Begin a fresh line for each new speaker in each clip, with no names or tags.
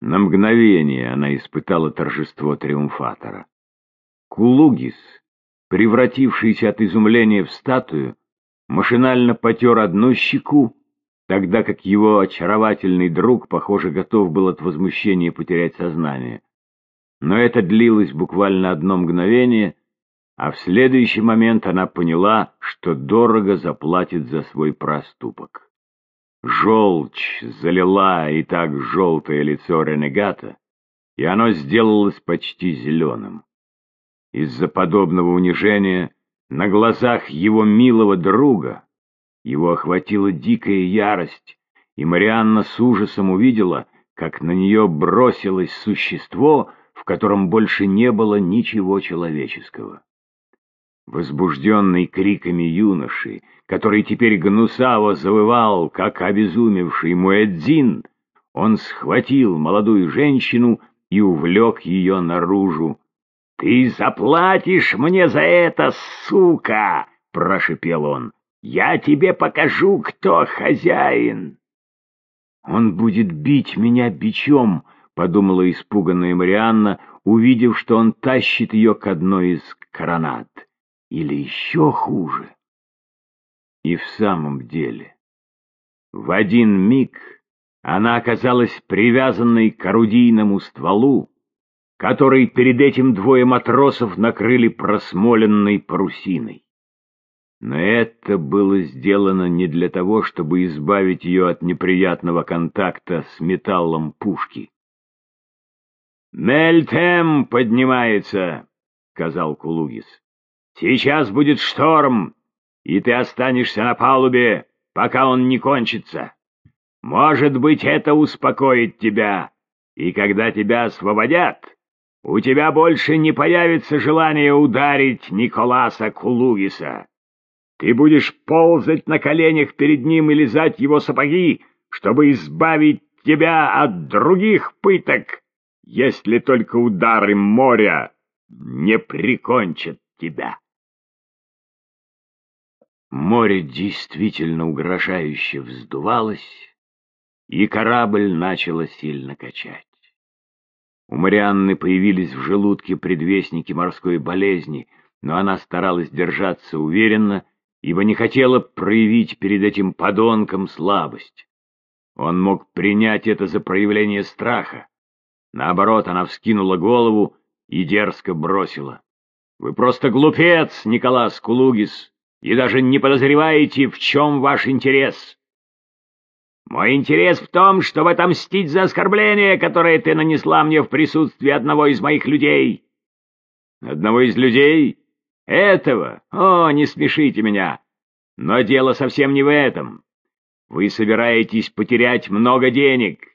На мгновение она испытала торжество триумфатора. Кулугис, превратившийся от изумления в статую, машинально потер одну щеку, тогда как его очаровательный друг, похоже, готов был от возмущения потерять сознание. Но это длилось буквально одно мгновение, а в следующий момент она поняла, что дорого заплатит за свой проступок. Желчь залила и так желтое лицо ренегата, и оно сделалось почти зеленым. Из-за подобного унижения на глазах его милого друга его охватила дикая ярость, и Марианна с ужасом увидела, как на нее бросилось существо, в котором больше не было ничего человеческого. Возбужденный криками юноши, который теперь гнусаво завывал, как обезумевший Муэдзин, он схватил молодую женщину и увлек ее наружу. «Ты заплатишь мне за это, сука!» — прошепел он. «Я тебе покажу, кто хозяин!» «Он будет бить меня бичом!» — подумала испуганная Марианна, увидев, что он тащит ее к одной из коронат. Или еще хуже. И в самом деле, в один миг она оказалась привязанной к орудийному стволу, который перед этим двое матросов накрыли просмоленной парусиной. Но это было сделано не для того, чтобы избавить ее от неприятного контакта с металлом пушки. «Мельтем поднимается», — сказал Кулугис. Сейчас будет шторм, и ты останешься на палубе, пока он не кончится. Может быть, это успокоит тебя, и когда тебя освободят, у тебя больше не появится желания ударить Николаса Кулугиса. Ты будешь ползать на коленях перед ним и лизать его сапоги, чтобы избавить тебя от других пыток, если только удары моря не прикончат тебя. Море действительно угрожающе вздувалось, и корабль начало сильно качать. У Марианны появились в желудке предвестники морской болезни, но она старалась держаться уверенно, ибо не хотела проявить перед этим подонком слабость. Он мог принять это за проявление страха. Наоборот, она вскинула голову и дерзко бросила. «Вы просто глупец, Николас Кулугис!» И даже не подозреваете, в чем ваш интерес. Мой интерес в том, чтобы отомстить за оскорбление, которое ты нанесла мне в присутствии одного из моих людей. Одного из людей? Этого? О, не смешите меня. Но дело совсем не в этом. Вы собираетесь потерять много денег.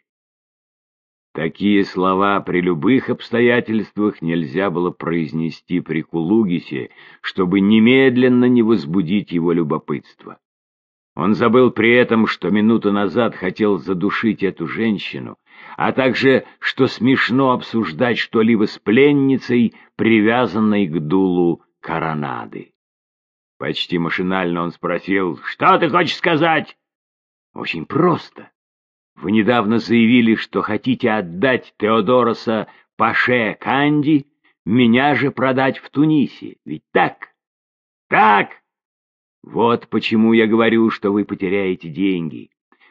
Такие слова при любых обстоятельствах нельзя было произнести при Кулугисе, чтобы немедленно не возбудить его любопытство. Он забыл при этом, что минуту назад хотел задушить эту женщину, а также, что смешно обсуждать что-либо с пленницей, привязанной к дулу коронады. Почти машинально он спросил, «Что ты хочешь сказать?» «Очень просто. Вы недавно заявили, что хотите отдать Теодороса Паше Канди, меня же продать в Тунисе. Ведь так? Так! Вот почему я говорю, что вы потеряете деньги.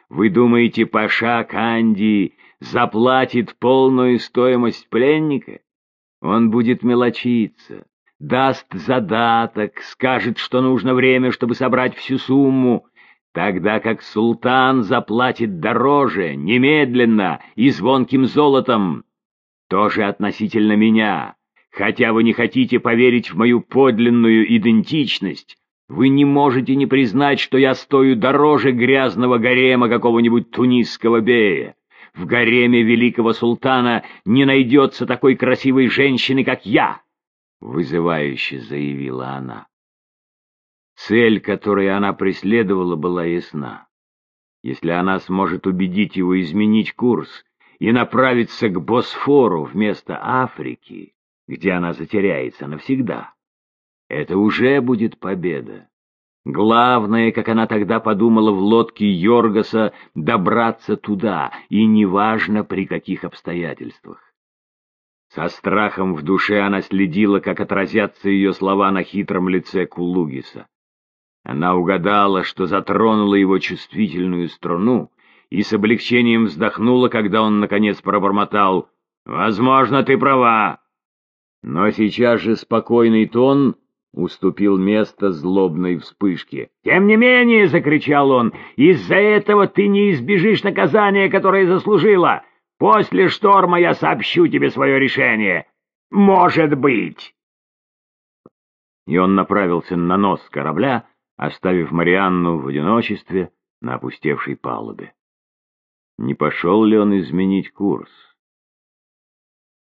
Вы думаете, Паша Канди заплатит полную стоимость пленника? Он будет мелочиться, даст задаток, скажет, что нужно время, чтобы собрать всю сумму, тогда как султан заплатит дороже, немедленно и звонким золотом. Тоже относительно меня. Хотя вы не хотите поверить в мою подлинную идентичность, вы не можете не признать, что я стою дороже грязного гарема какого-нибудь тунисского бея. В гареме великого султана не найдется такой красивой женщины, как я, — вызывающе заявила она. Цель, которую она преследовала, была ясна. Если она сможет убедить его изменить курс и направиться к Босфору вместо Африки, где она затеряется навсегда, это уже будет победа. Главное, как она тогда подумала в лодке Йоргаса, добраться туда, и неважно при каких обстоятельствах. Со страхом в душе она следила, как отразятся ее слова на хитром лице Кулугиса. Она угадала, что затронула его чувствительную струну, и с облегчением вздохнула, когда он, наконец, пробормотал «Возможно, ты права». Но сейчас же спокойный тон уступил место злобной вспышке. «Тем не менее», — закричал он, — «из-за этого ты не избежишь наказания, которое заслужила. После шторма я сообщу тебе свое решение. Может быть!» И он направился на нос корабля, оставив Марианну в одиночестве на опустевшей палубе. Не пошел ли он изменить курс?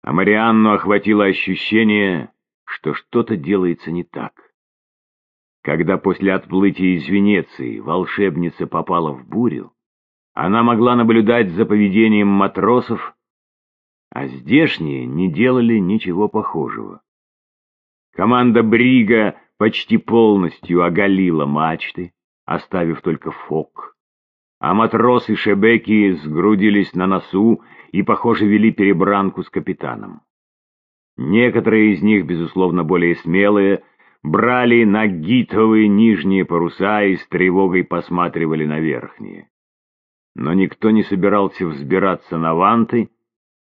А Марианну охватило ощущение, что что-то делается не так. Когда после отплытия из Венеции волшебница попала в бурю, она могла наблюдать за поведением матросов, а здешние не делали ничего похожего. Команда Брига почти полностью оголила мачты, оставив только фок, а матросы Шебеки сгрудились на носу и, похоже, вели перебранку с капитаном. Некоторые из них, безусловно, более смелые, брали на гитовые нижние паруса и с тревогой посматривали на верхние но никто не собирался взбираться на ванты,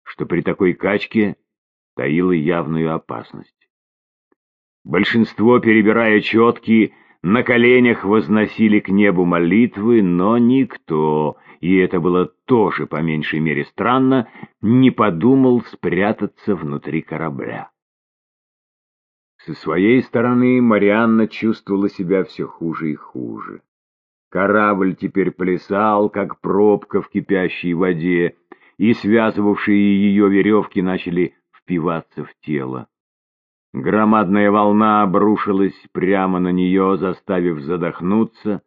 что при такой качке таило явную опасность. Большинство, перебирая четки, на коленях возносили к небу молитвы, но никто, и это было тоже по меньшей мере странно, не подумал спрятаться внутри корабля. Со своей стороны Марианна чувствовала себя все хуже и хуже. Корабль теперь плясал, как пробка в кипящей воде, и связывавшие ее веревки начали впиваться в тело. Громадная волна обрушилась прямо на нее, заставив задохнуться,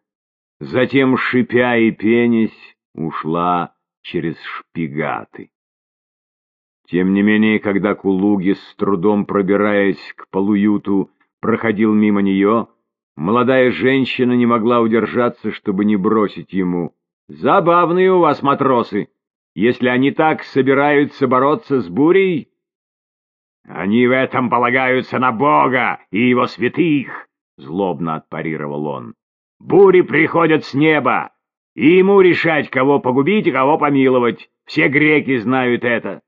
затем, шипя и пенясь, ушла через шпигаты. Тем не менее, когда Кулуги, с трудом пробираясь к полуюту, проходил мимо нее, Молодая женщина не могла удержаться, чтобы не бросить ему. «Забавные у вас матросы! Если они так собираются бороться с бурей...» «Они в этом полагаются на Бога и его святых!» — злобно отпарировал он. «Бури приходят с неба, и ему решать, кого погубить и кого помиловать. Все греки знают это».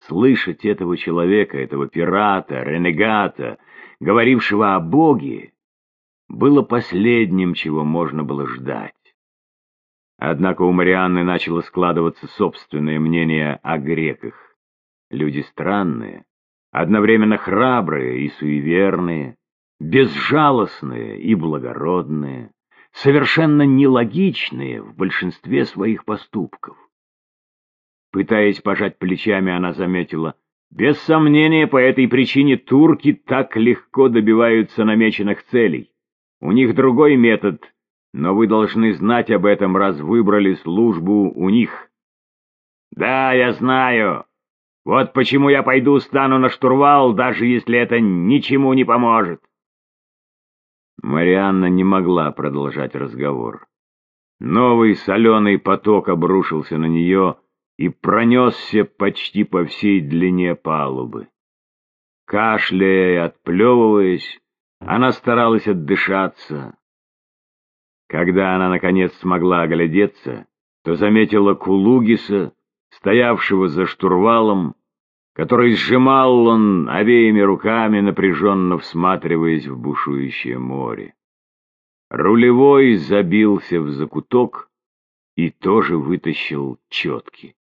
Слышать этого человека, этого пирата, ренегата, говорившего о Боге, было последним, чего можно было ждать. Однако у Марианны начало складываться собственное мнение о греках. Люди странные, одновременно храбрые и суеверные, безжалостные и благородные, совершенно нелогичные в большинстве своих поступков. Пытаясь пожать плечами, она заметила — без сомнения, по этой причине турки так легко добиваются намеченных целей. У них другой метод, но вы должны знать об этом, раз выбрали службу у них. Да, я знаю. Вот почему я пойду стану на штурвал, даже если это ничему не поможет. Марианна не могла продолжать разговор. Новый соленый поток обрушился на нее, и пронесся почти по всей длине палубы. Кашляя и отплевываясь, она старалась отдышаться. Когда она, наконец, смогла оглядеться, то заметила Кулугиса, стоявшего за штурвалом, который сжимал он обеими руками, напряженно всматриваясь в бушующее море. Рулевой забился в закуток и тоже вытащил четки.